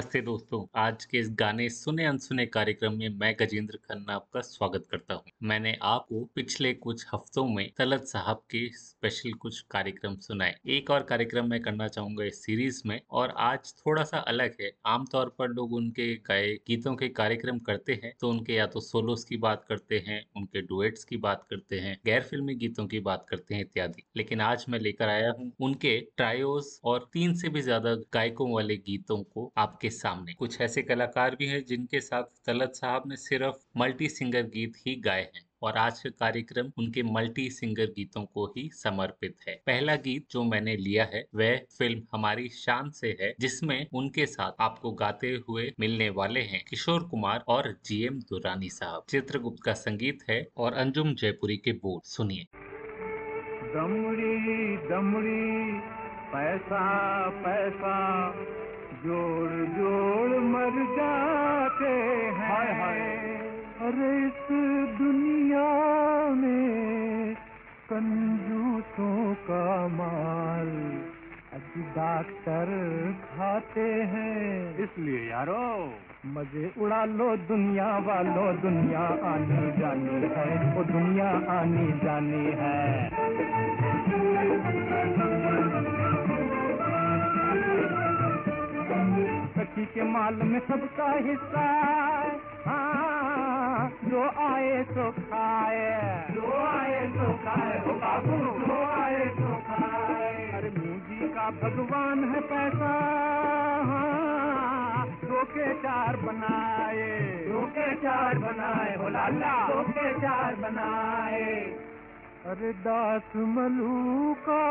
नमस्ते दोस्तों। आज के इस गाने सुने अनसुने कार्यक्रम में मैं गजेंद्र खन्ना आपका स्वागत करता हूँ। मैंने आपको पिछले कुछ हफ्तों में तलत साहब के स्पेशल कुछ कार्यक्रम सुनाए। एक और कार्यक्रम मैं करना चाहूँगा इस सीरीज़ में और आज थोड़ा सा अलग है। आमतौर पर लोग उनके गाए, गीतों के कार्यक्रम करते हैं तो उनके या तो सोलोस की बात करते हैं, उनके डुएट्स की बात करते हैं गैर फिल्मी गीतों की बात करते हैं इत्यादि। लेकिन आज मैं लेकर आया हूँ उनके ट्रायोस और तीन से भी ज़्यादा गायकों वाले गीतों को आप सामने। कुछ ऐसे कलाकार भी हैं जिनके साथ तलत साहब ने सिर्फ़ मल्टी सिंगर गीत ही गाए हैं और आज का कार्यक्रम उनके मल्टी सिंगर गीतों को ही समर्पित है। पहला गीत जो मैंने लिया है, वह फ़िल्म हमारी शान से है, जिसमें उनके साथ आपको गाते हुए मिलने वाले हैं किशोर कुमार और जीएम दुरानी साहब। चित्रगुप्त का संगीत है और अंजुम जयपुरी के बोल। सुनिए। दमड़ी दमड़ी, पैसा पैसा जोड़ जोड़ मर जाते हैं। हाय हाय। अरे इस दुनिया में कंजूसों का माल अच्छी डॉक्टर खाते हैं। इसलिए यारो। मज़े उड़ा लो दुनिया वालों दुनिया आनी जानी है वो दुनिया आनी जानी है। सखी के माल में सबका हिस्सा हाँ। जो आए तो खाए। जो आए तो खाए हो बाबू जो आए तो खाए। अरे मूजी का भगवान है पैसा। हाँ दो के चार बनाए। दो के चार बनाए हो लाला दो के चार बनाए। अरे दास मलू का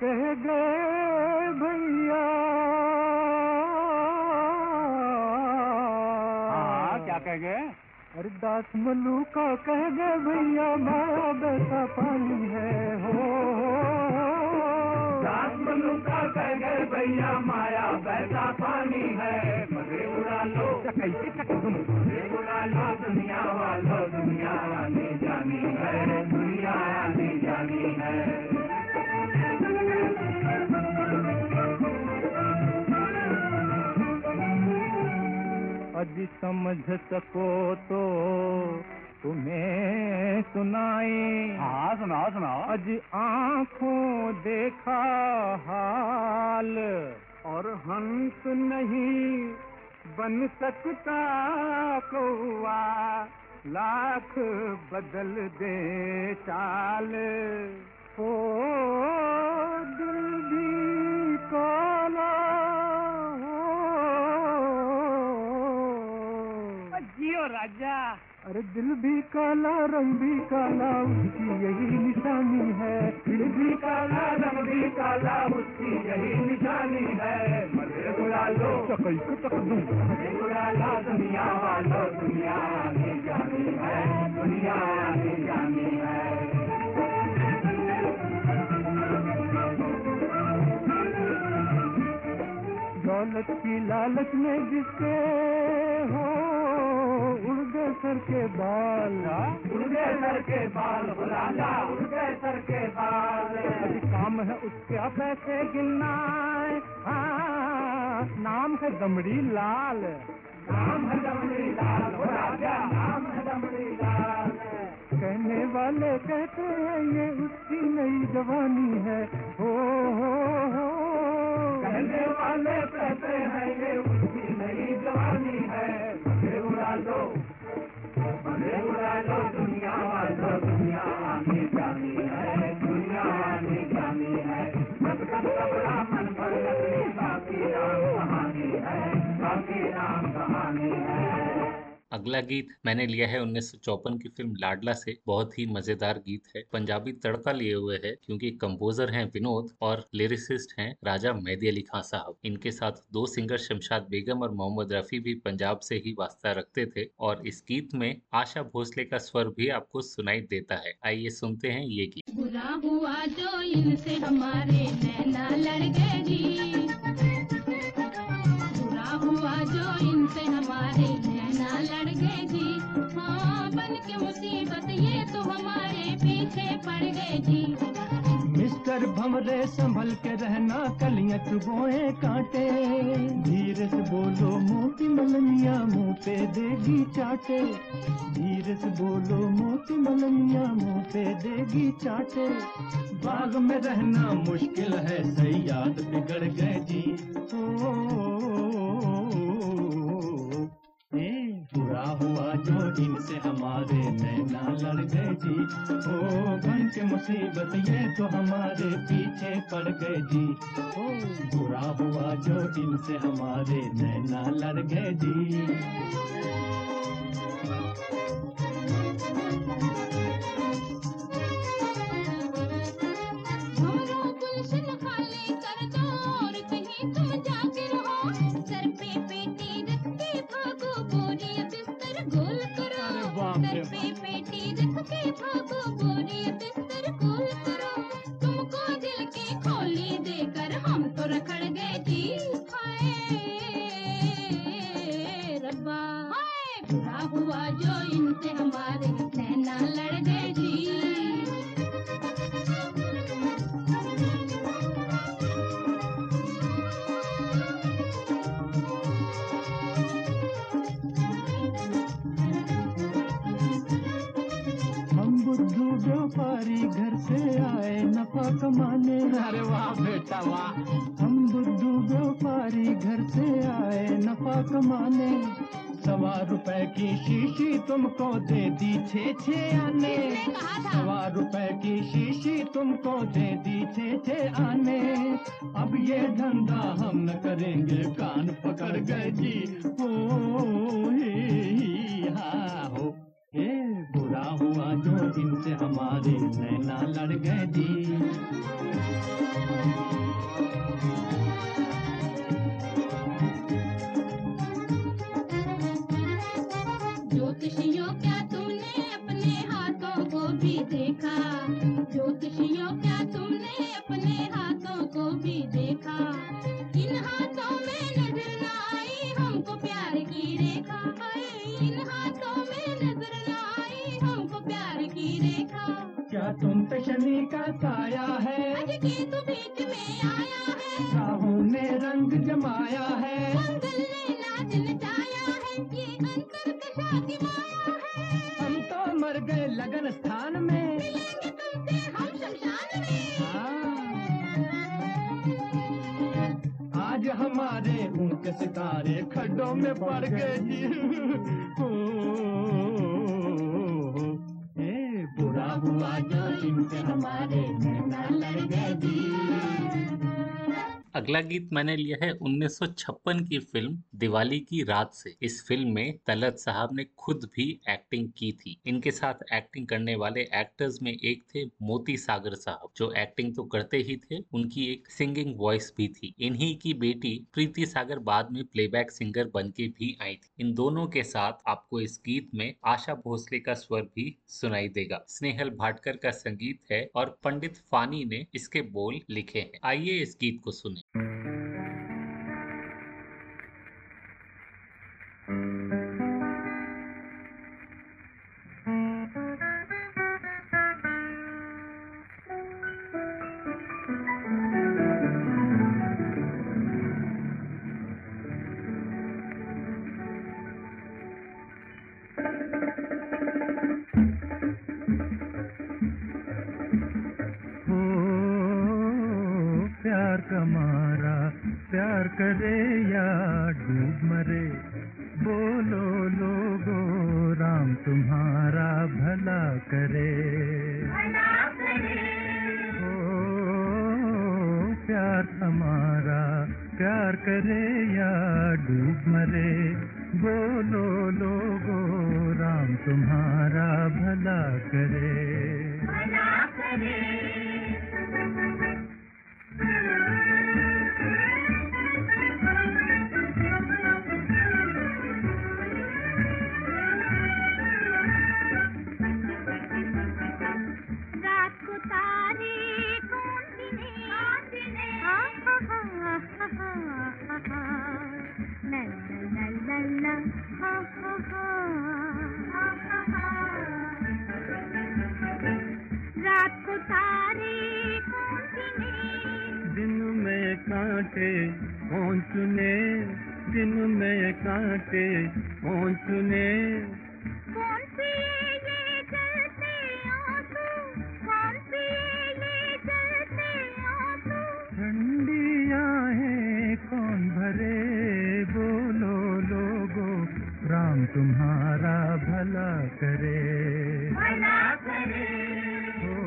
कह गए भैया। गए अरे दास मल्लू का कह गए भैया माया बैसा पानी है हो दास मल्लू का कह गए भैया माया बैसा पानी है। उड़ा लो कैसे उड़ा लो दुनिया वालो दुनिया आने जानी है दुनिया आने जानी है। अज समझ सको तो तुम्हें सुनाए। हाँ सुनाओ सुनाओ। अज आँखों देखा हाल। और हंस नहीं बन सकता कौआ लाख बदल दे चाल। ओ दिल भी काला राजा। अरे दिल भी काला रंग भी काला उसकी यही निशानी है। दिल भी काला रंग भी काला उसकी यही निशानी है। मज़े उड़ा लो चकई को चक दूँ। मज़े उड़ा लो दुनिया वालो दुनिया आने जानी है। दुनिया आने जानी है। दौलत की लालच में जिसके हो गए सर के बाल। गए सर के बाल उड़ गए सर के बाल। काम है उसके पैसे गिनना हाँ नाम है दमड़ी लाल। नाम है दमड़ी लाल राजा नाम है दमड़ी लाल। कहने वाले कहते हैं ये उसकी नई जवानी है। हो हो हो। कहने वाले कहते हैं ये 不好 अगला गीत मैंने लिया है उन्नीस की फ़िल्म लाडला से। बहुत ही मज़ेदार गीत है। पंजाबी तड़का लिए हुए है क्योंकि कंपोजर हैं विनोद और लिरिसिस्ट हैं राजा मेहदी अली खान साहब। इनके साथ दो सिंगर शमशाद बेगम और मोहम्मद रफी भी पंजाब से ही वास्ता रखते थे और इस गीत में आशा भोसले का स्वर भी आपको सुनाई देता है। आइए सुनते हैं ये गीत। हमारे नैना लड़ गए जी। हाँ बन के मुसीबत ये तो हमारे पीछे पड़ गए जी। मिस्टर भमरे संभल के रहना कलियाँ चुबोए कांटे। धीरे से बोलो मोती मलनिया मुँह पे देगी चाटे। धीरे से बोलो मोती मलनिया मुँह पे देगी चाटे। बाग में रहना मुश्किल है सही याद बिगड़ गए जी। ओ, ओ, ओ, ओ, ओ, ओ, ओ, ओ, बुरा हुआ जो इनसे हमारे नैना लड़ गए जी। ओ बन के मुसीबत, ये तो हमारे पीछे पड़ गए जी। ओ, बुरा हुआ जो इनसे हमारे नैना लड़ गए जी। छे छे आने। सवा रुपए की शीशी तुमको दे दी छे छे आने। अब ये धंधा हम न करेंगे, कान पकड़ गए जी। में पड़ गए अगला गीत मैंने लिया है 1956 की फ़िल्म दिवाली की रात से। इस फ़िल्म में तलत साहब ने खुद भी एक्टिंग की थी। इनके साथ एक्टिंग करने वाले एक्टर्स में एक थे मोती सागर साहब, जो एक्टिंग तो करते ही थे, उनकी एक सिंगिंग वॉइस भी थी। इन्हीं की बेटी प्रीति सागर बाद में प्लेबैक सिंगर बन के भी आई थी। इन दोनों के साथ आपको इस गीत में आशा भोसले का स्वर भी सुनाई देगा। स्नेहल भाटकर का संगीत है और पंडित फानी ने इसके बोल लिखे हैं। आइए इस गीत को सुने। हो करे तुम्हारा भला करे। भला करे। ओ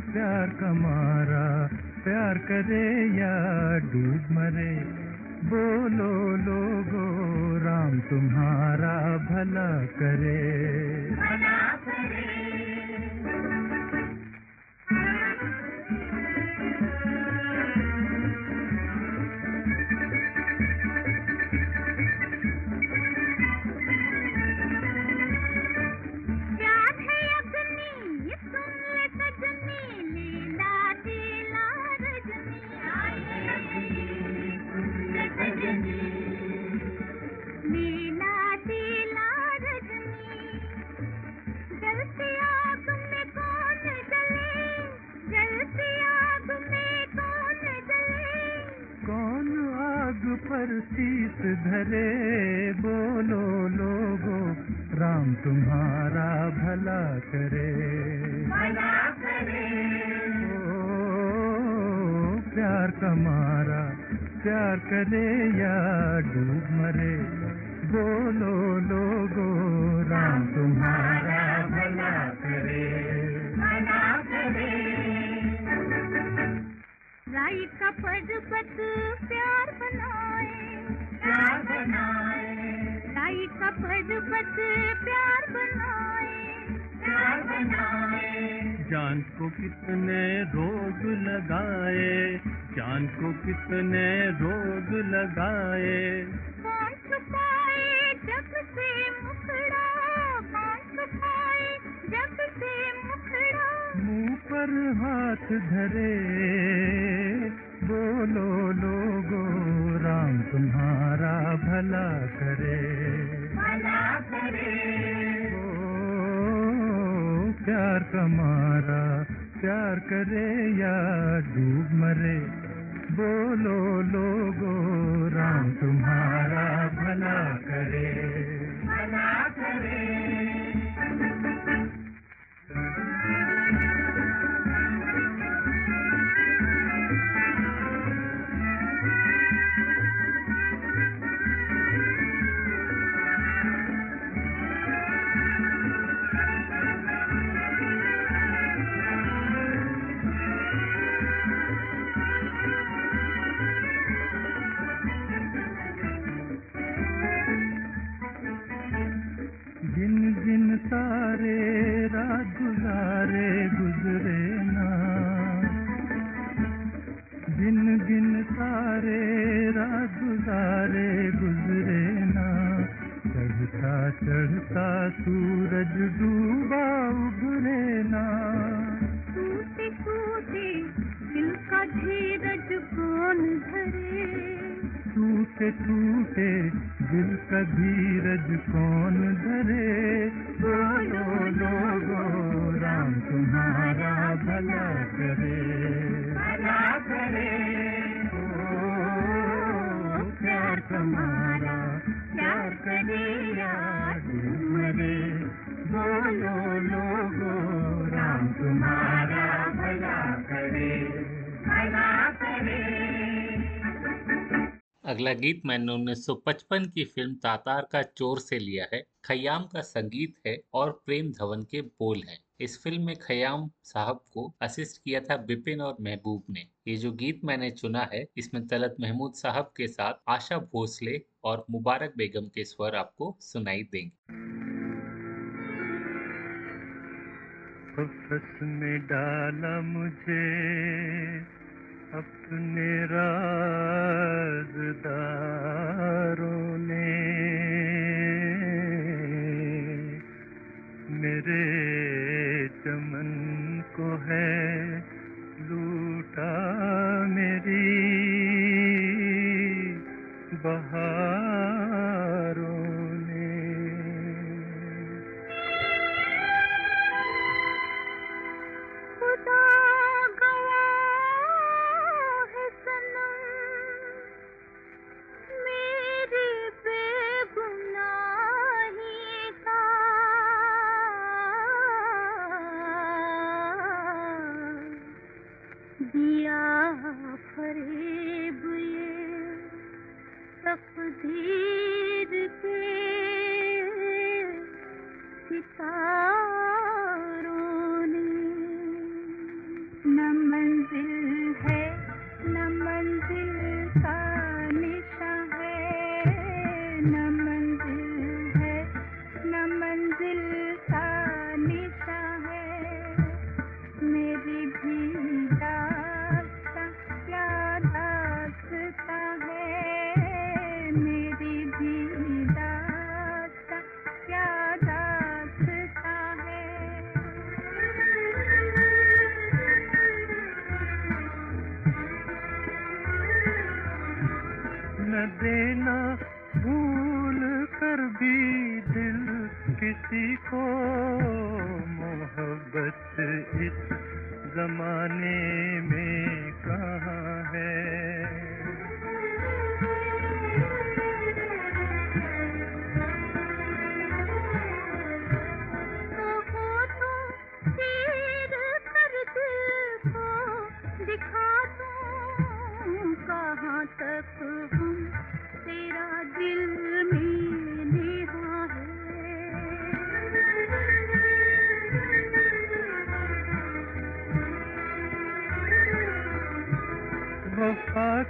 प्यार कमारा प्यार करे या डूब मरे। बोलो लोगो राम तुम्हारा भला करे। कमारा प्यार करे या डूब मरे बोलो लोगो राम तुम्हारा भला करे। भला करे। गुजारे गुजरे ना। गिन गिन सारे रात गुजारे गुजरे ना। चढ़ता चढ़ता सूरज डूबा उभरे ना। टूटे टूटे दिल का धीरज कौन धरे टूटे टूटे दिल का धीरज कौन धरे तुम्हारा भला करे। भला करे। ओ प्यार तुम्हारा प्यार करे यार मरे बोलो लोगो राम तुम्हारा भला करे। भला करे। अगला गीत मैंने 1955 की फ़िल्म तातार का चोर से लिया है। खयाम का संगीत है और प्रेम धवन के बोल हैं। इस फ़िल्म में खयाम साहब को असिस्ट किया था बिपिन और महबूब ने। ये जो गीत मैंने चुना है, इसमें तलत महमूद साहब के साथ आशा भोसले और मुबारक बेगम के स्वर आपको सुनाई देंगे। में डाला मुझे अपने राजदारों ने। मेरे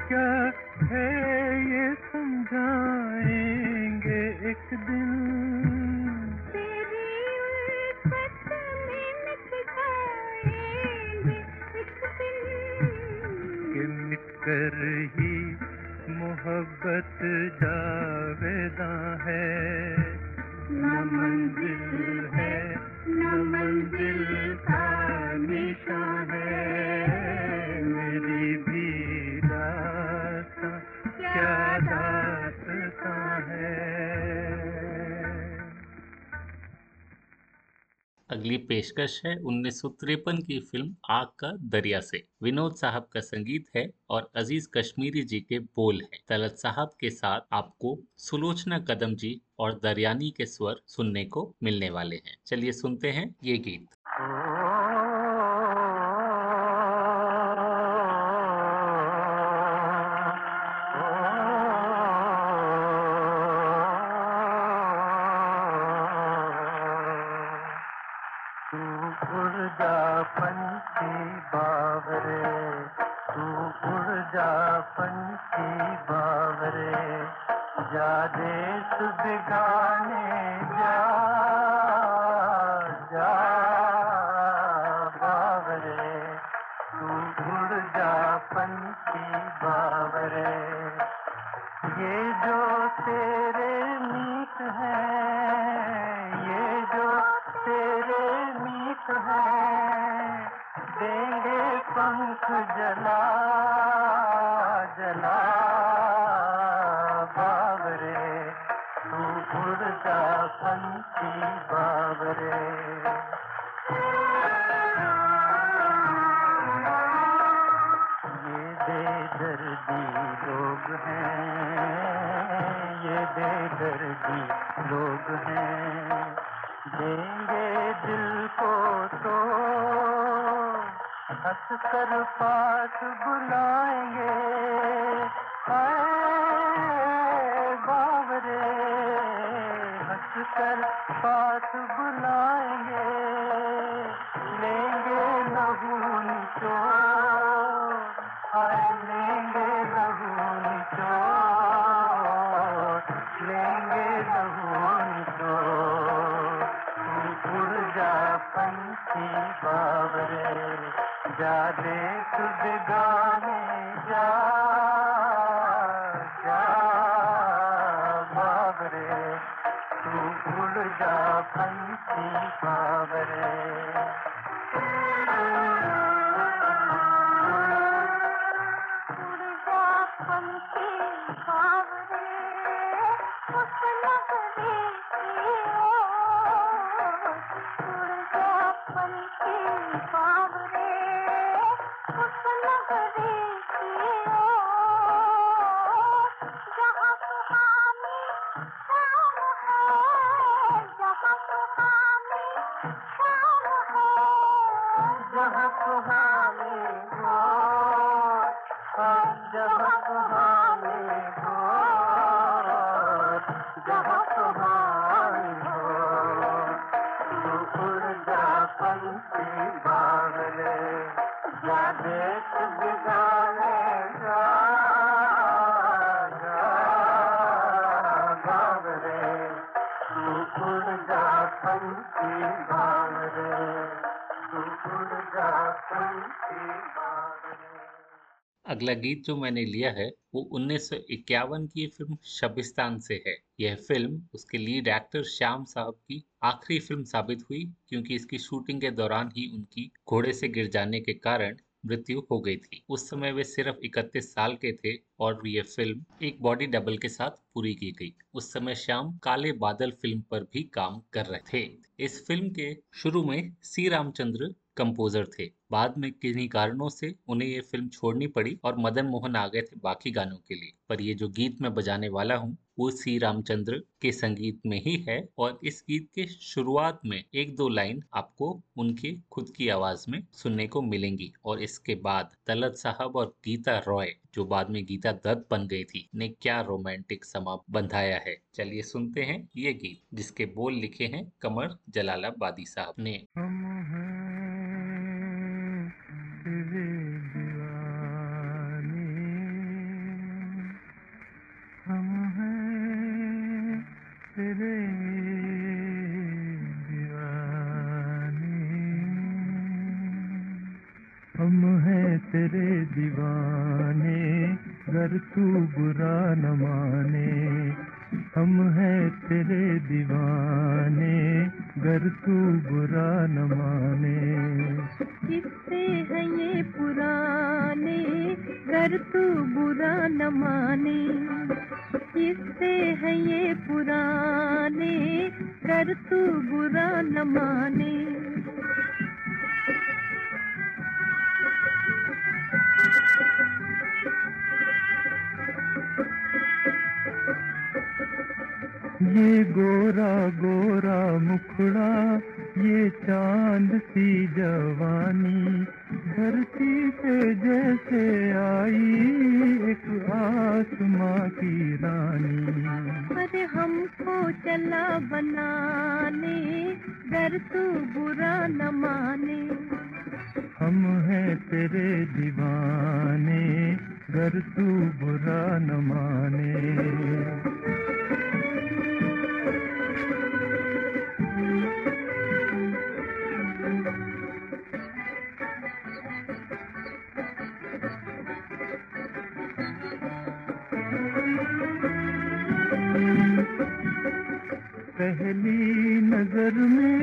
क्या है ये समझाएँगे एक दिन? तेरी उल्फत में मिट जाएँगे एक दिन। कि मिटकर ही मोहब्बत जावेदा है। न मंजिल है न मंजिल का निशान है। अगली पेशकश है उन्नीस सौ तिरपन की फ़िल्म आग का दरिया से। विनोद साहब का संगीत है और अज़ीज़ कश्मीरी जी के बोल हैं। तलत साहब के साथ आपको सुलोचना कदम जी और दरियानी के स्वर सुनने को मिलने वाले हैं। चलिए सुनते हैं ये गीत। हंस कर पास बुलाएँगे। बावरे हंस कर पास बुलाएँगे। लेंगे लहू निचो अगला गीत जो मैंने लिया है, वो 1951 की फ़िल्म शबिस्तान से है। यह फ़िल्म उसके लीड एक्टर श्याम साहब की आखिरी फ़िल्म साबित हुई, क्योंकि इसकी शूटिंग के दौरान ही उनकी घोड़े से गिर जाने के कारण मृत्यु हो गई थी। उस समय वे सिर्फ़ 31 साल के थे और ये फ़िल्म एक बॉडी डबल के साथ पूरी की गई। उस समय श्याम काले बादल फ़िल्म पर भी काम कर रहे थे। इस फ़िल्म के शुरू में सी रामचंद्र कंपोजर थे। बाद में किन्हीं कारणों से उन्हें ये फ़िल्म छोड़नी पड़ी और मदन मोहन आ गए थे बाकी गानों के लिए। पर ये जो गीत मैं बजाने वाला हूँ, वो सी रामचंद्र के संगीत में ही है और इस गीत के शुरुआत में एक दो लाइन आपको उनके खुद की आवाज़ में सुनने को मिलेंगी और इसके बाद तलत साहब और गीता रॉय, जो बाद में गीता दत्त बन गई थी, ने क्या रोमांटिक समा बंधाया है। चलिए सुनते हैं ये गीत, जिसके बोल लिखे हैं कमर जलालाबादी साहब ने। पहली नज़र में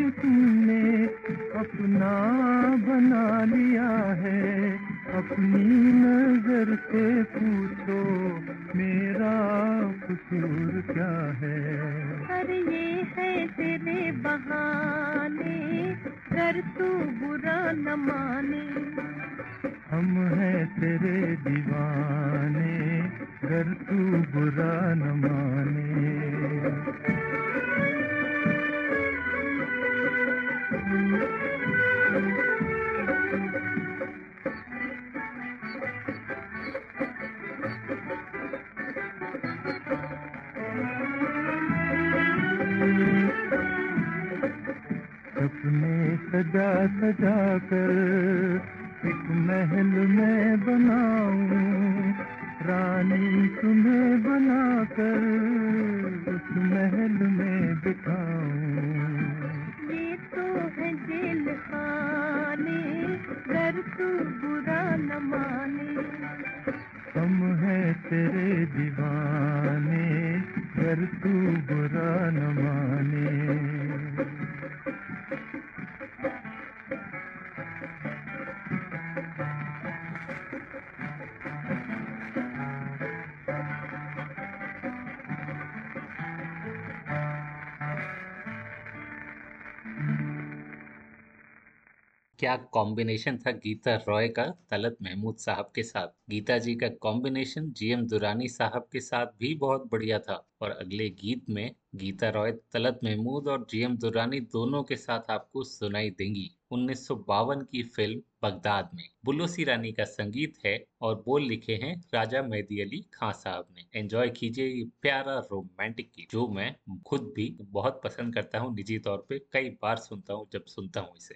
कॉम्बिनेशन था गीता रॉय का, तलत महमूद साहब के साथ। गीता जी का कॉम्बिनेशन जीएम दुरानी साहब के साथ भी बहुत बढ़िया था। और अगले गीत में गीता रॉय, तलत महमूद और जीएम दुरानी दोनों के साथ आपको सुनाई देंगी। उन्नीस सौ बावन की फ़िल्म बगदाद में। बुल्लू रानी का संगीत है और बोल लिखे हैं राजा मेहदी अली खान साहब ने। एंजॉय कीजिए ये प्यारा रोमांटिक गीत, जो मैं खुद भी बहुत पसंद करता हूँ। निजी तौर पे कई बार सुनता हूँ, जब सुनता हूँ इसे।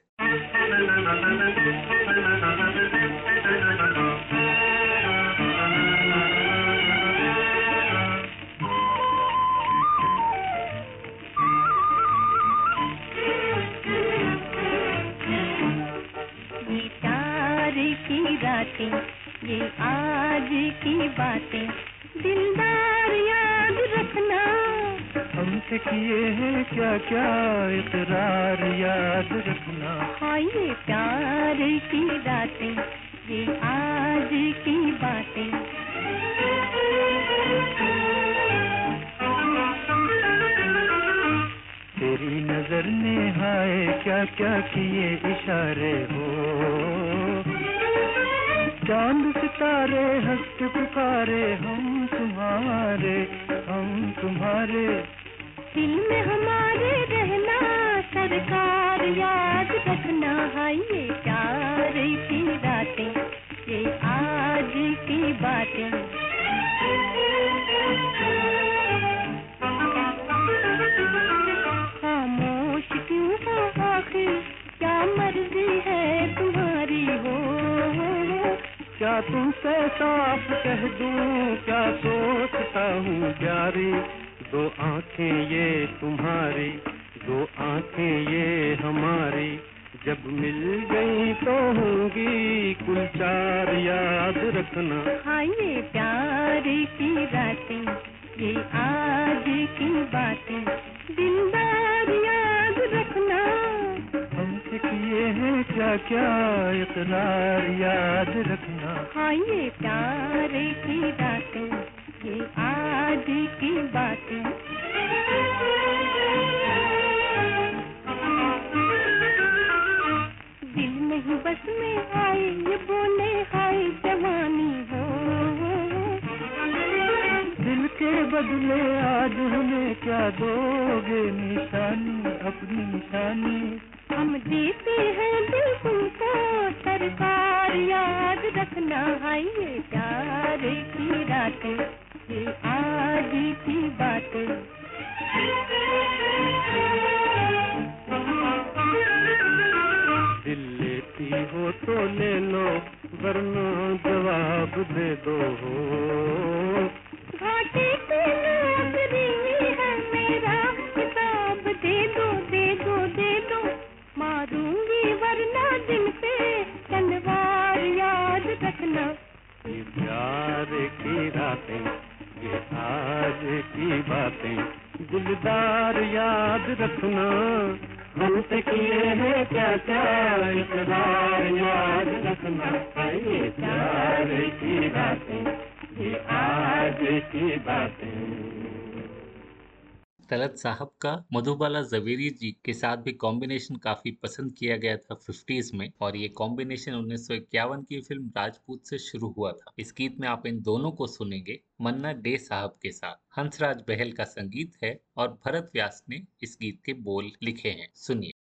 अपनी निशानी। हम देते हैं दिल तुमको सरकार याद रखना है ये प्यार की रातें। ये आज की बातें। दिल लेती हो तो ले लो वरना जवाब दे दो। बातें। दिलदार याद रखना। हमसे किए हैं क्या क्या इकरार याद रखना। ये प्यार की बातें। ये आज की बातें। तलत साहब का मधुबाला जवेरी जी के साथ भी कॉम्बिनेशन काफ़ी पसंद किया गया था 50s में और ये कॉम्बिनेशन उन्नीस सौ इक्यावन की फ़िल्म राजपूत से शुरू हुआ था। इस गीत में आप इन दोनों को सुनेंगे मन्ना डे साहब के साथ। हंसराज बहल का संगीत है और भरत व्यास ने इस गीत के बोल लिखे हैं। सुनिए।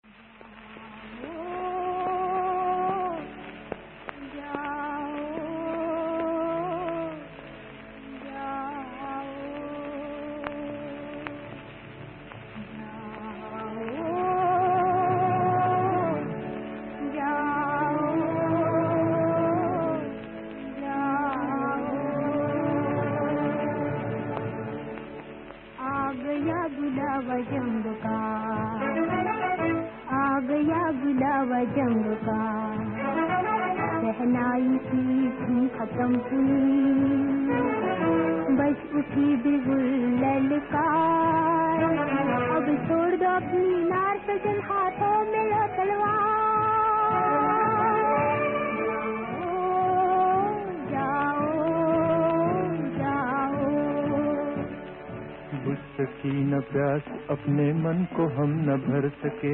सकी न प्यास अपने मन को हम न भर सके।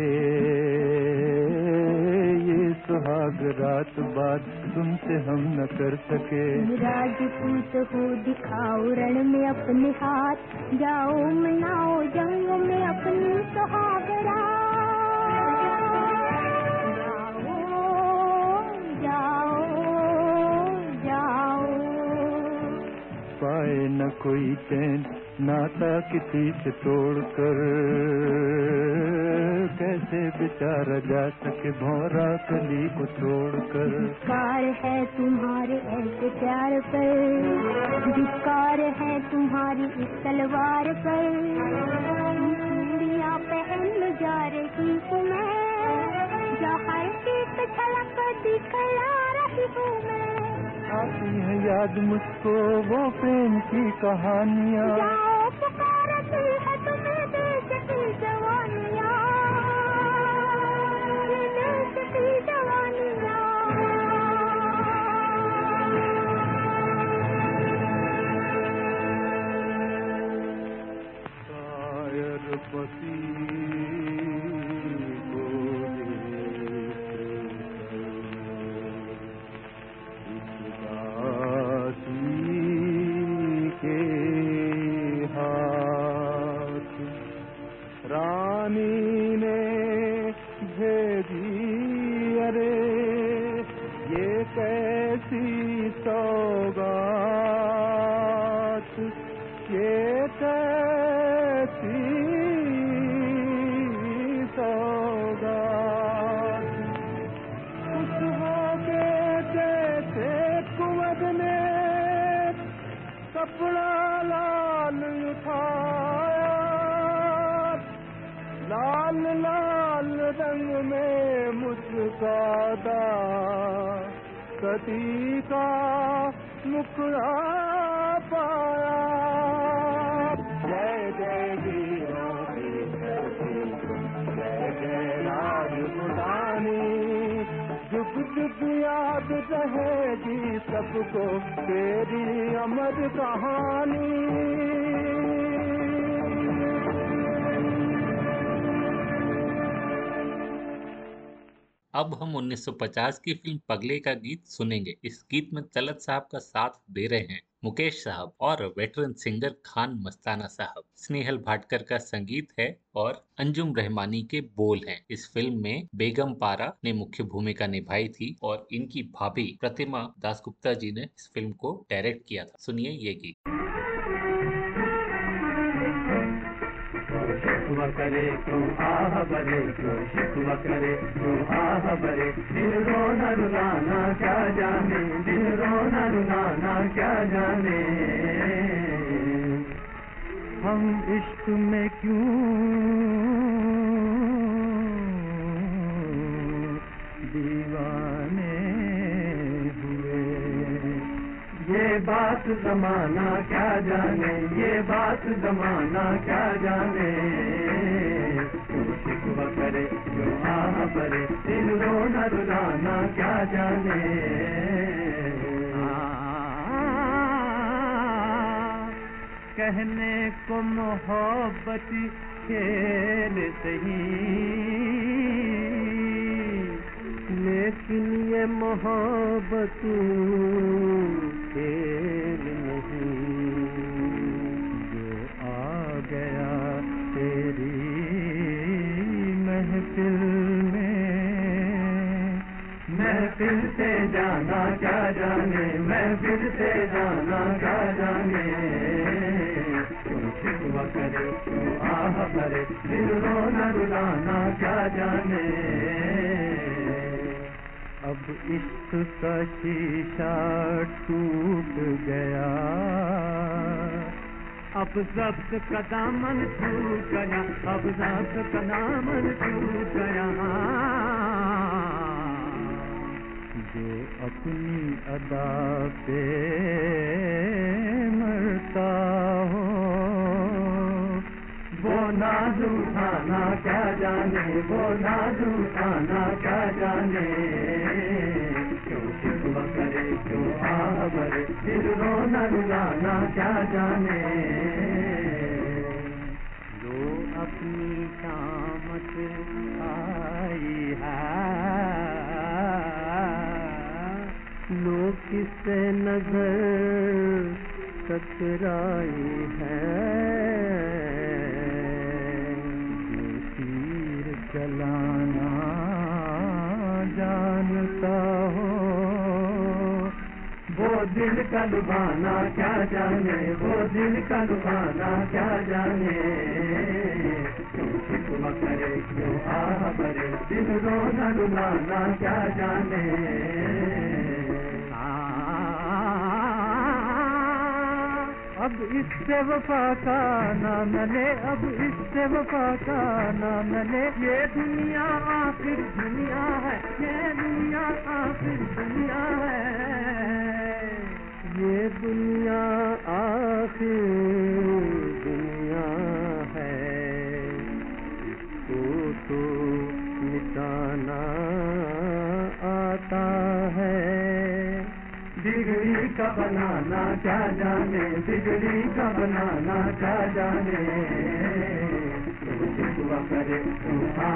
ये सुहाग रात बात तुमसे हम न कर सके। राजपूत हो दिखाओ रण में अपने हाथ। जाओ मनाओ जंग में अपनी सुहागरा जाओ न कोई चैन, नाता किसी से तोड़कर। कैसे बेचारा जा सके भौरा कली को छोड़कर? कार है तुम्हारे ऐसे प्यार पर, धिक्कार है तुम्हारी इस तलवार पर। पहन जा रही हूँ मैं जहर की छलक दिखला रही हूँ मैं। आती है याद मुझको वो प्रेम की कहानियाँ। सती का मुखड़ा पाया। जय जय वीरों जय जय राजपुतानी जुग जुग याद रहेगी सबको, तेरी अमर कहानी। अब हम 1950 की फ़िल्म पगले का गीत सुनेंगे। इस गीत में तलत साहब का साथ दे रहे हैं मुकेश साहब और वेटरन सिंगर खान मस्ताना साहब। स्नेहल भाटकर का संगीत है और अंजुम रहमानी के बोल हैं। इस फ़िल्म में बेगम पारा ने मुख्य भूमिका निभाई थी और इनकी भाभी प्रतिमा दासगुप्ता जी ने इस फ़िल्म को डायरेक्ट किया था। सुनिए ये गीत। क्यों आह बरे क्यों शिकवा करे क्यों आह बरे दिल रोना रुलाना क्या जाने दिल रोना रुलाना क्या जाने हम इश्क में क्यों दीवाने हुए? ये बात जमाना क्या जाने, ये बात जमाना क्या जाने? करे क्यों आह भरे दिल रोना क्या जाने? कहने को मोहब्बत खेल सही। लेकिन ये मोहब्बत, खेल महफिल से जाना क्या जाने? महफिल से जाना क्या जाने? करे आह दिल रोना रुलाना क्या जाने? अब इश्क का शीशा टूट गया। अब जब्त का दामन छूट गया। अब जब्त का दामन छूट गया। जो अपनी अदा पे मरता हो। वो नाज उठाना क्या जाने वो नाज उठाना क्या जाने? क्यों शिकवा करे क्यों आह भरे दिल रोना रुलाना क्या जाने? जो अपनी शामत किससे नज़र टकराई है? जो तीर चलाना जानता हो। वो दिल का लुभाना क्या जाने? वो दिल का लुभाना क्या जाने? करे क्यों आह भरे दिल रोना रुलाना क्या जाने? अब इससे वफा का नाम ले, अब इससे वफा का नाम ले। ये दुनिया आखिर दुनिया है, ये दुनिया आखिर दुनिया है। ये दुनिया आखिर दुनिया है। इसको तो मिटाना आता का बनाना क्या जाने? बिजली का बनाना क्या जाने?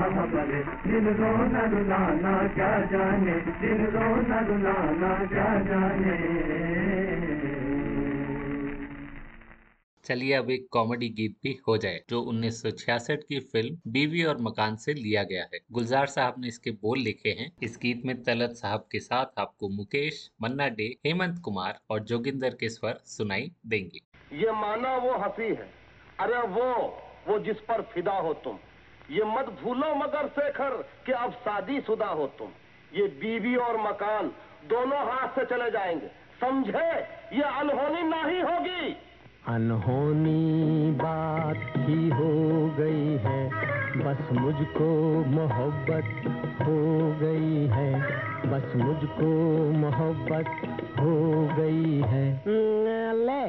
रो करे दिन रो न रुलाना क्या जाने? दिल न रुलाना क्या जाने? चलिए अब एक कॉमेडी गीत भी हो जाए, जो 1966 की फ़िल्म बीवी और मकान से लिया गया है। गुलजार साहब ने इसके बोल लिखे हैं। इस गीत में तलत साहब के साथ आपको मुकेश, मन्ना डे, हेमंत कुमार और जोगिंदर के स्वर सुनाई देंगे। ये माना वो हँसी है। अरे वो वो जिस पर फिदा हो तुम। ये मत भूलो मगर शेखर कि अब शादी शुदा हो तुम। ये बीवी और मकान दोनों हाथ से चले जाएँगे। समझे, ये अनहोनी नहीं होगी। अनहोनी बात ही हो गई है, बस मुझको मोहब्बत हो गई है, बस मुझको मोहब्बत हो गई है। ले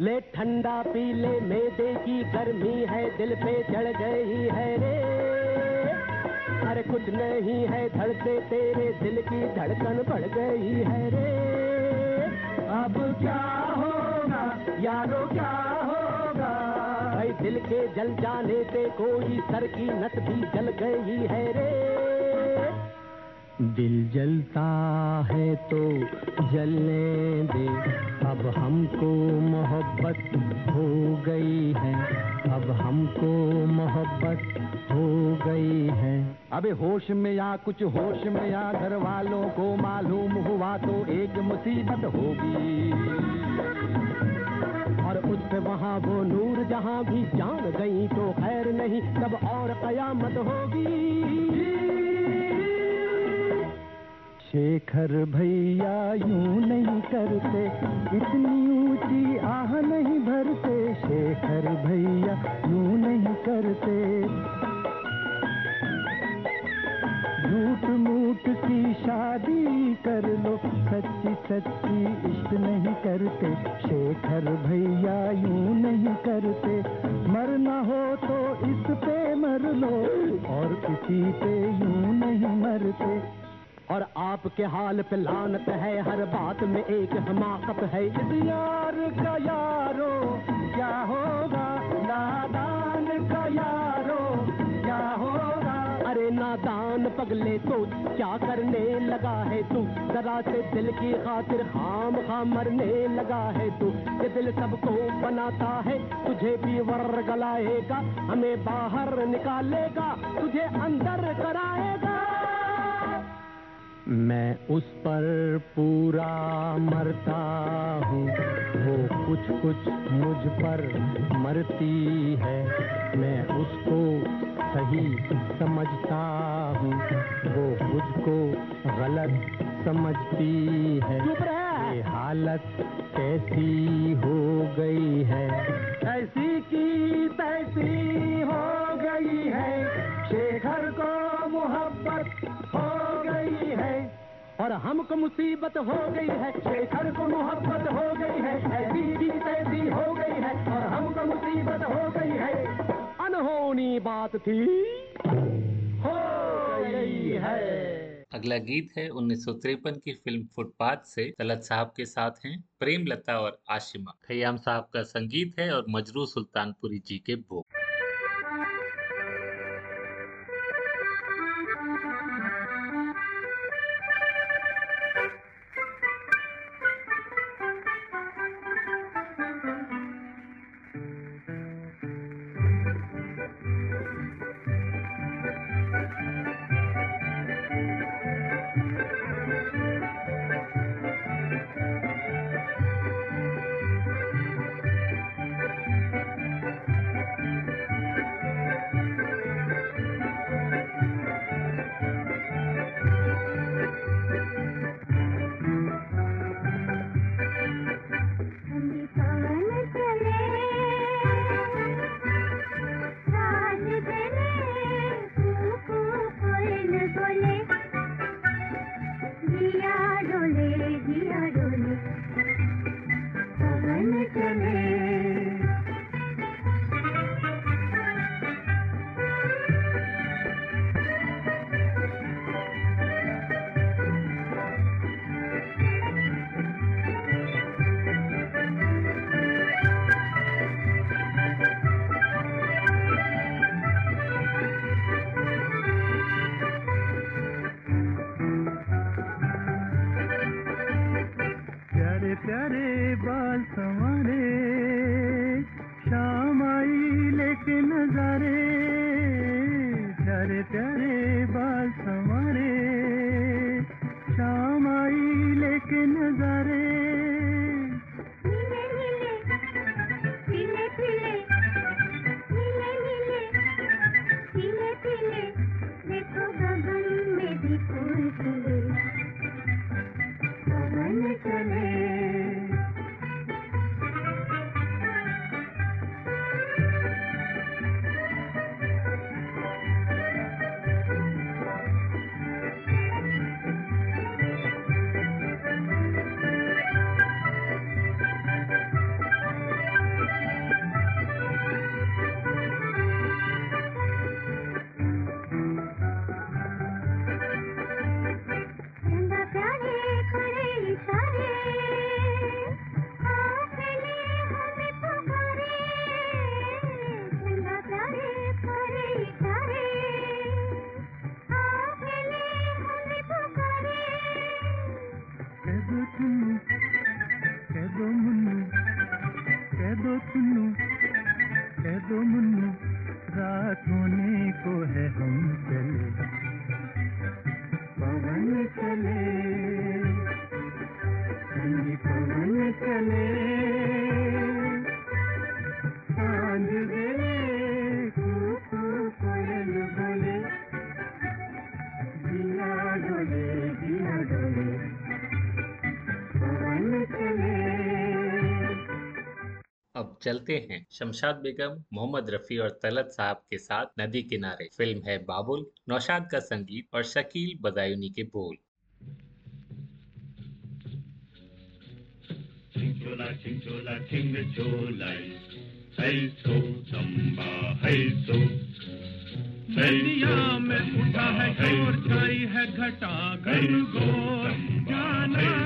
ले ठंडा पी ले, मैदे की गर्मी है, दिल पे चढ़ गई है रे। अरे कुछ नहीं है धड़के तेरे दिल की धड़कन बढ़ गई है रे। अब क्या होगा यारो, क्या होगा? भाई दिल के जल जाने से कोई सर की नस भी जल गई है रे। दिल जलता है तो जलने दे। अब हमको मोहब्बत हो गई है। अब हमको मोहब्बत हो गई है। अबे होश में या कुछ होश में या घर वालों को मालूम हुआ तो एक मुसीबत होगी। और उस पे वहाँ वो नूर जहाँ भी जान गई तो खैर नहीं, तब और कयामत होगी। शेखर भैया यूँ नहीं करते, इतनी ऊँची आह नहीं भरते। शेखर भैया यूँ नहीं करते झूठ मूठ की शादी कर लो। सच्ची सच्ची इश्क नहीं करते। शेखर भैया यूँ नहीं करते। मरना हो तो इस पे मर लो और किसी पे यूँ नहीं मरते। और आपके हाल पे लानत है, हर बात में एक हमाकत है। इस यार का यारो, क्या होगा? नादान पगले तो क्या करने लगा है तू? जरा से दिल की खातिर खाम खाम मरने लगा है तू। ये दिल सबको बनाता है, तुझे भी वर गलाएगा, हमें बाहर निकालेगा, तुझे अंदर कराएगा। मैं उस पर पूरा मरता हूँ। वो कुछ कुछ मुझ पर मरती है। मैं उसको सही समझता हूँ। वो मुझको गलत समझती है। ये हालत कैसी हो गई है? ऐसी की तैसी हो गई है। शेखर को मोहब्बत हो और हमको मुसीबत हो गई है, शेखर को मोहब्बत हो गई है ऐसी की तैसी हो गई है, और हमको मुसीबत हो गई है। अनहोनी बात थी, हो गई है। अगला गीत है उन्नीस सौ तिरपन की फ़िल्म फुटपाथ से तलत साहब के साथ हैं प्रेम लता और आशिमा। खयाम साहब का संगीत है और मजरू सुल्तानपुरी जी के भोग। चलते हैं। शमशाद बेगम मोहम्मद रफी और तलत साहब के साथ नदी किनारे। फ़िल्म है बाबुल नौशाद का संगीत और शकील बदायूनी के बोल। hey so. नदिया में उठा है छाई है घटा घन घोर। जाना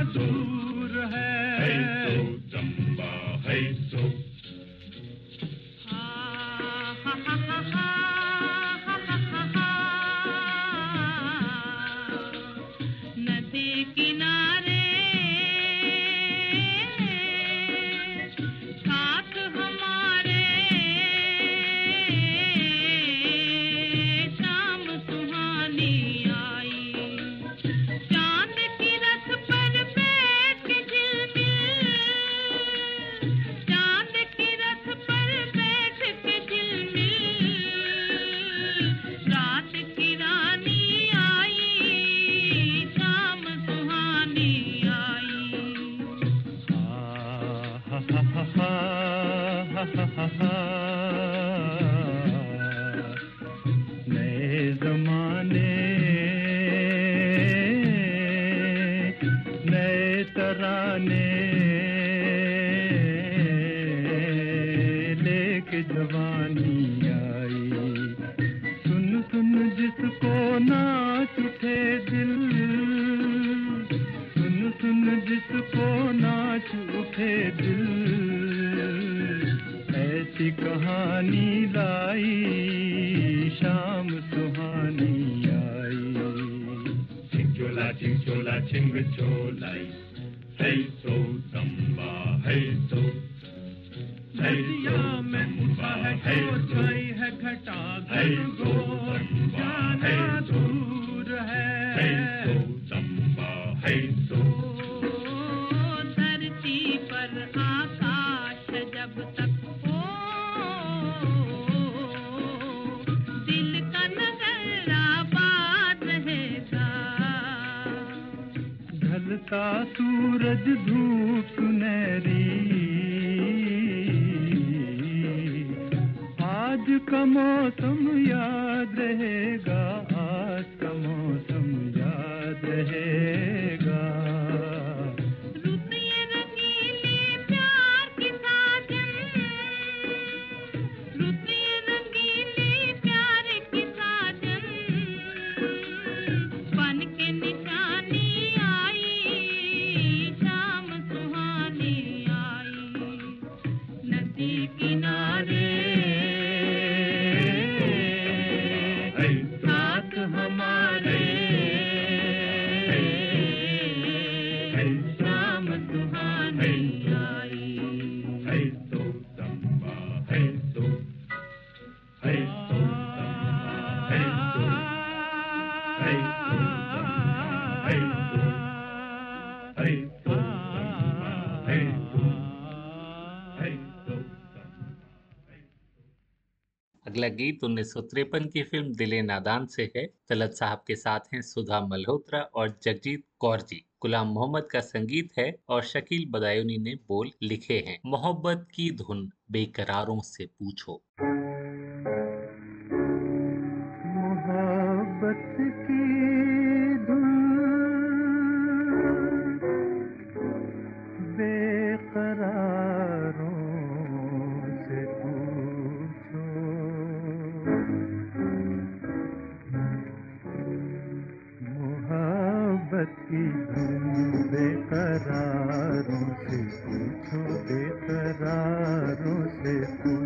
night. Face गीत उन्नीस की फ़िल्म दिले नादान से है। तलत साहब के साथ हैं सुधा मल्होत्रा और जगजीत कौर जी। गुलाम मोहम्मद का संगीत है और शकील बदायूनी ने बोल लिखे हैं। मोहब्बत की धुन बेकरारों से पूछो। मोहब्बत की की बेकरारों से पूछो बेकरारों से पूछो।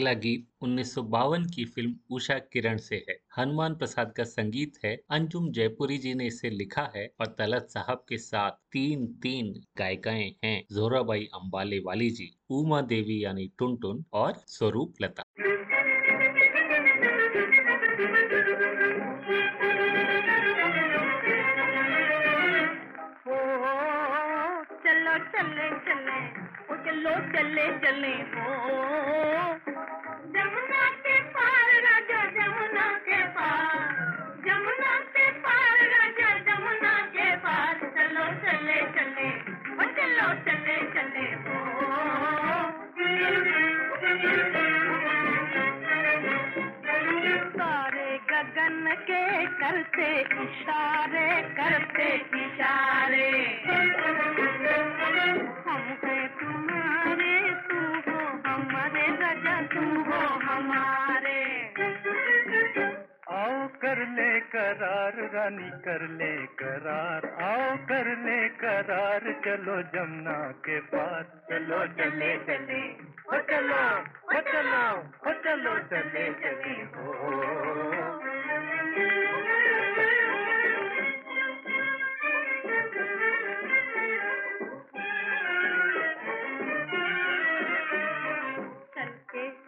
अगला गीत उन्नीस सौ बावन की फ़िल्म उषा किरण से है। हनुमान प्रसाद का संगीत है, अंजुम जयपुरी जी ने इसे लिखा है और तलत साहब के साथ तीन तीन गायिकाएँ हैं, जोराबाई अंबाले वाली जी, उमा देवी यानी टुनटुन और स्वरूप लता। चलो चले चले ओ चलो चले चले हो के करते इशारे करते इशारे। हम हैं तुम्हारे तू हो हमारे राजा तू हो हमारे। आओ कर ले करार रानी कर ले करार। आओ कर ले करार चलो जमुना के पार। चलो चले चले ओ चलो ओ चलो ओ चलो चले चले हो।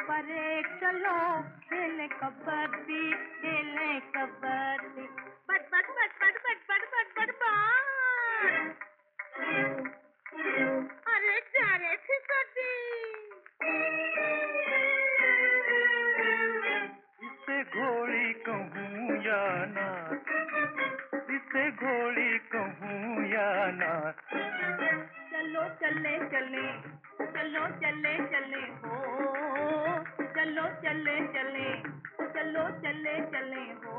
परे चलो खेले कबड्डी खेले कबड्डी। बट बट बट बट बट बट बट। घोड़ी कहूँ या ना। चलो चले चले चलो चले चले हो। चलो चले चले चलो चले चले हो।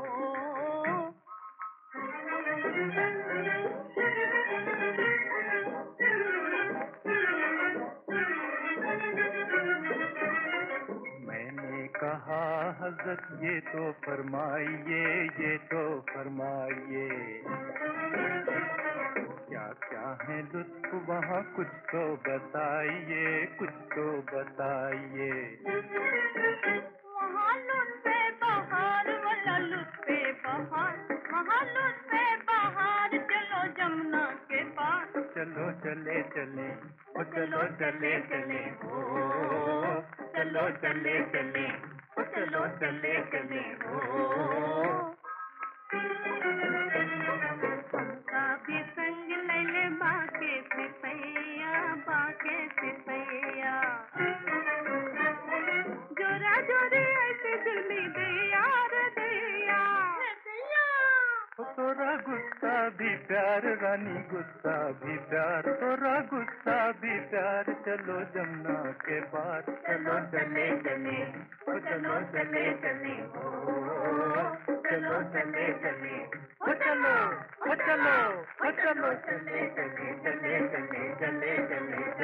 कहा हज़रत ये तो फरमाइए ये तो फरमाइए। क्या क्या है लुत्फ वहाँ कुछ तो बताइए कुछ तो बताइए। वहाँ लुत्फे बहार वाला लुत्फे बहार। वहाँ लुत्फे बहार चलो जमुना के पार। चलो चले चले ओ चलो चले चले ओ चलो चले चले। लोट लेट में हो गुस्सा भी प्यार, रानी गुस्सा भी प्यार, तोरा गुस्सा भी प्यार। चलो जमुना के पार, चलो चले चले चलो चले चले चलो चले चले चलो चलो चलो चले चले चले चले चले चले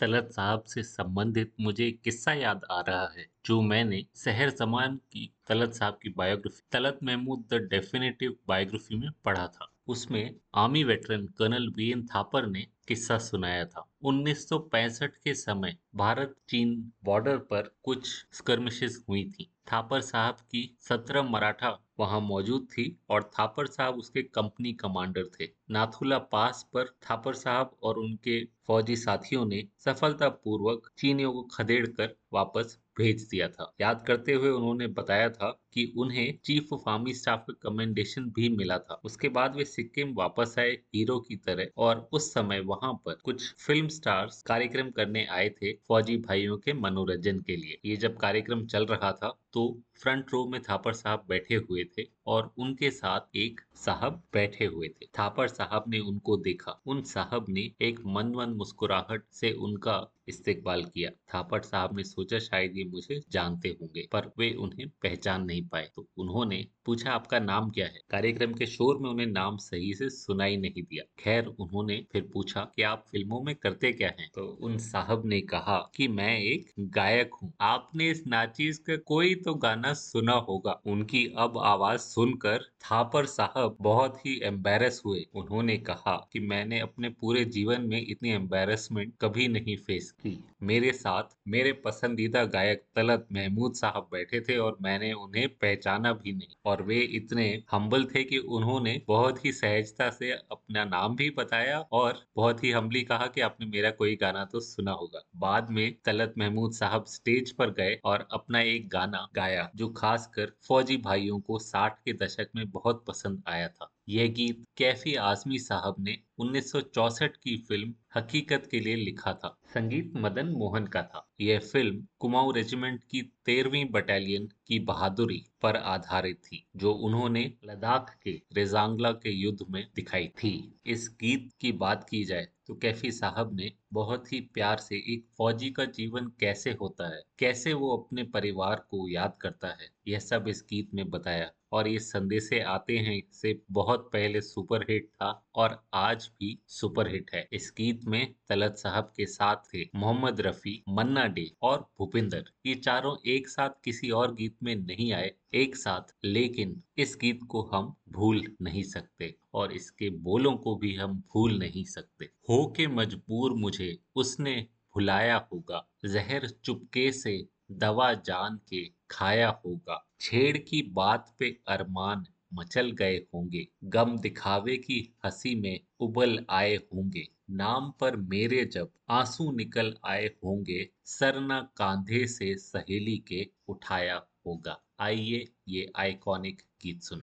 तलत साहब से संबंधित मुझे किस्सा याद आ रहा है, जो मैंने शहर जमान की तलत साहब की biography, Talat Mahmood the definitive biography में पढ़ा था। उसमें army veteran colonel V N Thapar ने किस्सा सुनाया था। 1965 के समय भारत चीन बॉर्डर पर कुछ स्कर्मिशेस हुई थी। थापर साहब की 17 मराठा वहाँ मौजूद थी और थापर साहब उसके कंपनी कमांडर थे। नाथुला पास पर थापर साहब और उनके फौजी साथियों ने सफलतापूर्वक चीनियों को खदेड़ कर वापस भेज दिया था। याद करते हुए उन्होंने बताया था कि उन्हें चीफ ऑफ़ आर्मी स्टाफ का कमेंडेशन भी मिला था। उसके बाद वे सिक्किम वापस आए हीरो की तरह और उस समय वहाँ पर कुछ फ़िल्म स्टार्स कार्यक्रम करने आए थे फौजी भाइयों के मनोरंजन के लिए। ये जब कार्यक्रम चल रहा था तो फ्रंट रो में थापर साहब बैठे हुए थे और उनके साथ एक साहब बैठे हुए थे। थापर साहब ने उनको देखा। उन साहब ने एक मन मन मुस्कुराहट से उनका इस्तेकबाल किया। थापड़ साहब ने सोचा, शायद ये मुझे जानते होंगे, पर वे उन्हें पहचान नहीं पाए। तो उन्होंने पूछा, आपका नाम क्या है? कार्यक्रम के शोर में उन्हें नाम सही से सुनाई नहीं दिया। खैर, उन्होंने फिर पूछा, कि आप फ़िल्मों में करते क्या हैं? तो उन साहब ने कहा कि, मैं एक गायक हूँ। आपने इस नाचीज का कोई तो गाना गाना सुना होगा। उनकी अब आवाज़ सुनकर थापर साहब बहुत ही एम्बेरस हुए। उन्होंने कहा कि मैंने अपने पूरे जीवन में इतनी एम्बेरसमेंट कभी नहीं फेस की। मेरे साथ मेरे पसंदीदा गायक तलत महमूद साहब बैठे थे और मैंने उन्हें पहचाना भी नहीं। और वे इतने हम्बल थे कि उन्होंने बहुत ही सहजता से अपना नाम भी बताया और बहुत ही हम्बली कहा कि आपने मेरा कोई गाना तो सुना होगा। बाद में तलत महमूद साहब स्टेज पर गए और अपना एक गाना गाया जो खासकर फौजी भाइयों को साठ के दशक में बहुत पसंद आया था। यह गीत कैफी आजमी साहब ने 1964 की फ़िल्म हकीकत के लिए लिखा था। संगीत मदन मोहन का था। यह फ़िल्म कुमाऊं रेजिमेंट की तेरहवीं बटालियन की बहादुरी पर आधारित थी, जो उन्होंने लद्दाख के रेजांगला के युद्ध में दिखाई थी। इस गीत की बात की जाए तो कैफी साहब ने बहुत ही प्यार से एक फौजी का जीवन कैसे होता है, कैसे वो अपने परिवार को याद करता है, यह सब इस गीत में बताया। और ये संदेशे आते हैं से बहुत पहले सुपर हिट था और आज भी सुपर हिट है। इस गीत में तलत साहब के साथ थे मोहम्मद रफी, मन्ना डे और भूपिंदर। ये चारों एक साथ किसी और गीत में नहीं आए, एक साथ, लेकिन इस गीत को हम भूल नहीं सकते और इसके बोलों को भी हम भूल नहीं सकते। हो के मजबूर मुझे उसने भुलाया होगा। जहर चुपके से दवा जान के खाया होगा। छेड़ की बात पे अरमान मचल गए होंगे। गम दिखावे की हँसी में उबल आए होंगे। नाम पर मेरे जब आँसू निकल आए होंगे, सरना कांधे से सहेली के उठाया होगा। आइए ये आइकॉनिक गीत सुन।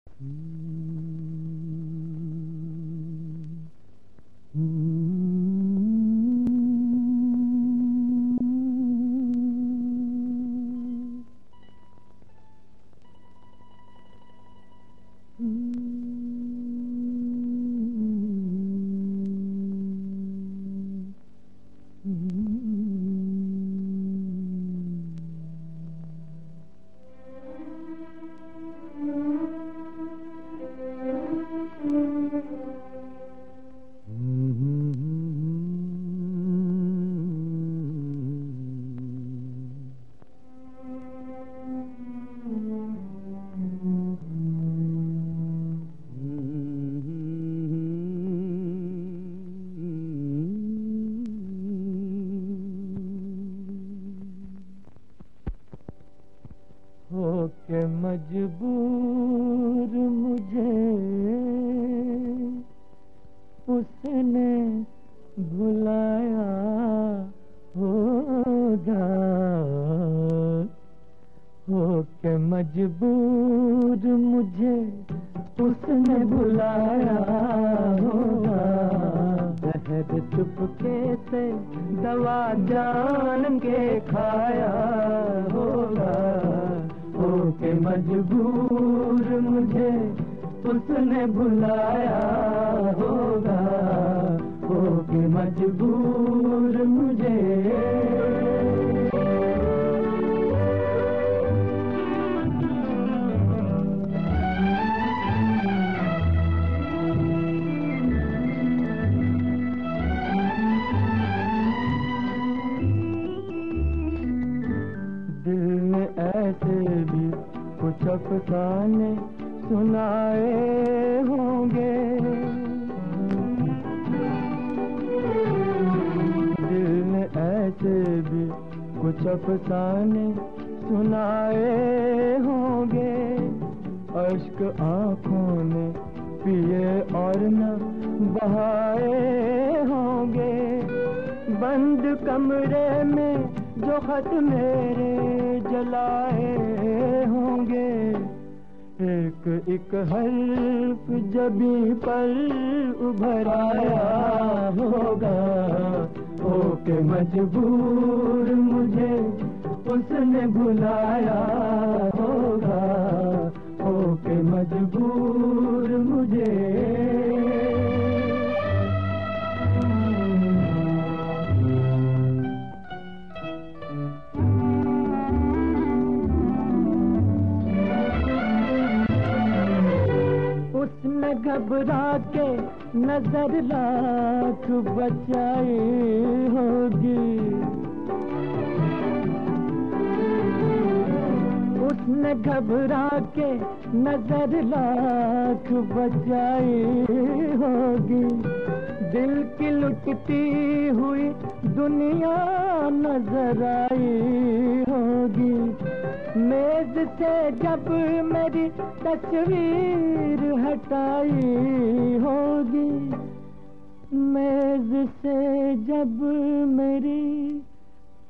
हो मजबूर नज़र लाख बचाई होगी। दिल की लुटती हुई दुनिया नज़र आई होगी। मेज से जब मेरी तस्वीर हटाई होगी। मेज से जब मेरी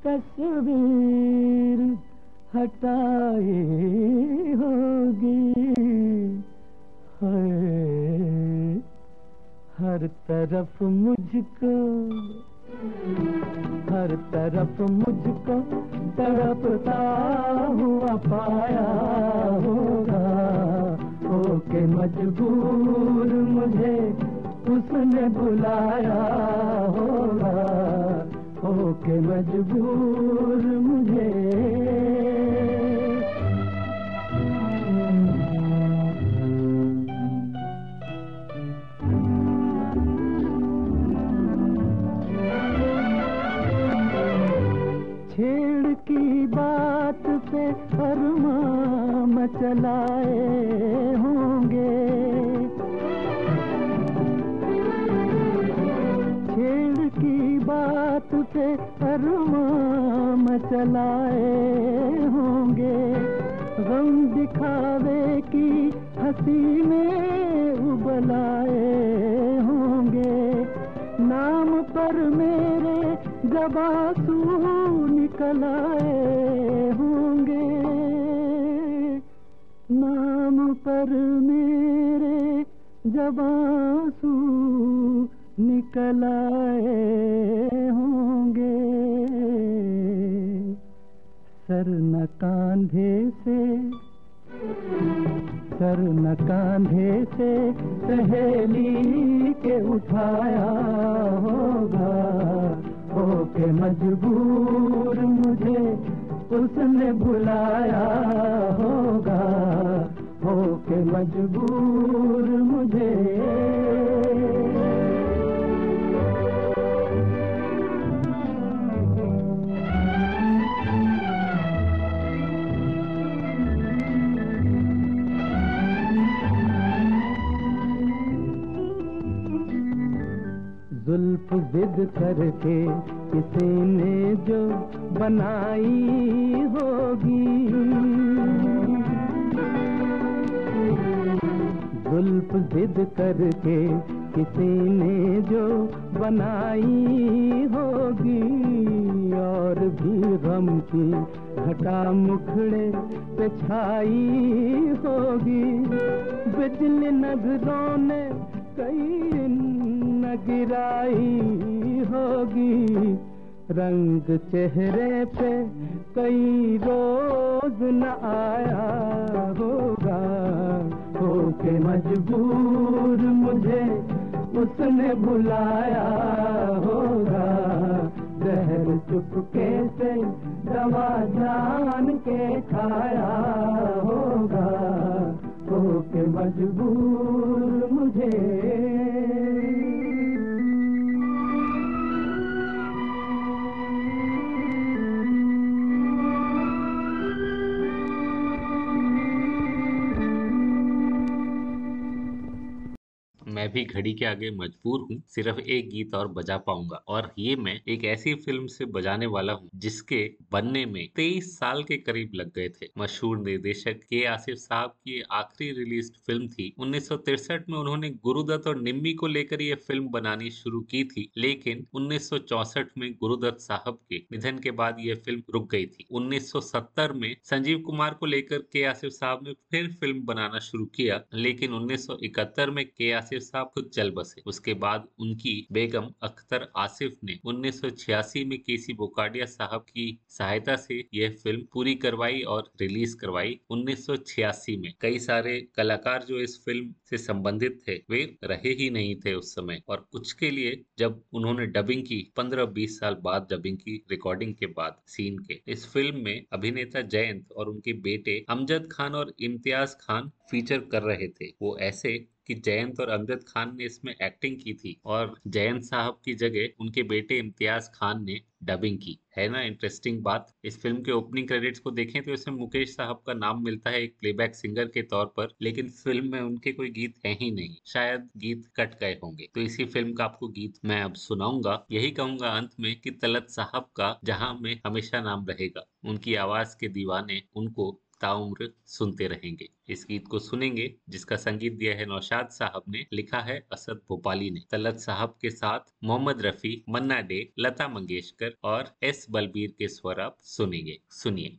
तस्वीर हटाई तरफ़ मुझको, हर तरफ़ मुझको तड़पता हुआ पाया होगा। होके मजबूर मुझे उसने बुलाया होगा। होके मजबूर मुझे मचलाए होंगे। छेड़ की बात पे अरमां चलाए होंगे। गम दिखावे की हँसी में उबलाए होंगे। नाम पर मेरे जबासू निकल पर मेरे जबासू निकल आए होंगे। सर न कांधे से, सर न कांधे से सहेली के उठाया होगा। होके मजबूर मुझे उसने बुलाया होगा। होके मजबूर मुझे। जुल्फ जिद करके किसी ने जो बनाई होगी। जुल्फ जिद करके किसी ने जो बनाई होगी और भी गम की घटा मुखड़े पे छाई होगी। बिजली नज़रों ने कई न गिराई होगी। रंग चेहरे पे कई रोज न आया होगा। होके मजबूर मुझे उसने बुलाया होगा। जहर चुपके से दवा जान के खाया होगा। होके मजबूर मुझे मैं भी घड़ी के आगे मजबूर हूँ, सिर्फ़ एक गीत और बजा पाऊँगा। और ये मैं एक ऐसी फ़िल्म से बजाने वाला हूँ, जिसके बनने में तेईस साल के करीब लग गए थे। मशहूर निर्देशक के आसिफ साहब की आखिरी रिलीज़ फ़िल्म थी। 1963 में उन्होंने गुरुदत्त और निम्मी को लेकर ये फ़िल्म बनानी शुरू की थी, लेकिन 1964 में गुरुदत्त साहब के निधन के बाद ये फ़िल्म रुक गई थी। 1970 में संजीव कुमार को लेकर के आसिफ साहब ने फिर फ़िल्म बनाना शुरू किया, लेकिन 1971 में के आसिफ साहब खुद चल बसे। उसके बाद उनकी बेगम अख्तर आसिफ ने 1986 में केसी बोकाडिया साहब की सहायता से यह फ़िल्म पूरी करवाई और रिलीज़ करवाई। 1986 में कई सारे कलाकार जो इस फ़िल्म से संबंधित थे, वे रहे ही नहीं थे उस समय। और कुछ के लिए जब उन्होंने डबिंग की 15-20 साल बाद डबिंग की रिकॉर्डिंग के बाद सीन के। इस फ़िल्म में अभिनेता जयंत और उनके बेटे अमजद खान और इम्तियाज़ खान फीचर कर रहे थे। वो ऐसे कि जयंत और अमजद खान ने इसमें एक्टिंग की थी और जयंत साहब की जगह उनके बेटे इम्तियाज़ खान ने डबिंग की। है ना? इंटरेस्टिंग बात। इस फ़िल्म के ओपनिंग क्रेडिट्स को देखें तो इसमें मुकेश साहब का नाम मिलता है एक प्लेबैक सिंगर के तौर पर, लेकिन फ़िल्म में उनके कोई गीत है ही नहीं। शायद गीत कट गए होंगे। तो इसी फ़िल्म का आपको गीत मैं अब सुनाऊँगा। यही कहूँगा अंत में कि तलत साहब का जहाँ में हमेशा नाम रहेगा, उनकी आवाज़ के दीवाने उनको ताउम्र सुनते रहेंगे। इस गीत को सुनेंगे, जिसका संगीत दिया है नौशाद साहब ने, लिखा है असद भोपाली ने। तलत साहब के साथ मोहम्मद रफी, मन्ना डे, लता मंगेशकर और एस बलबीर के स्वर आप सुनेंगे। सुनिए।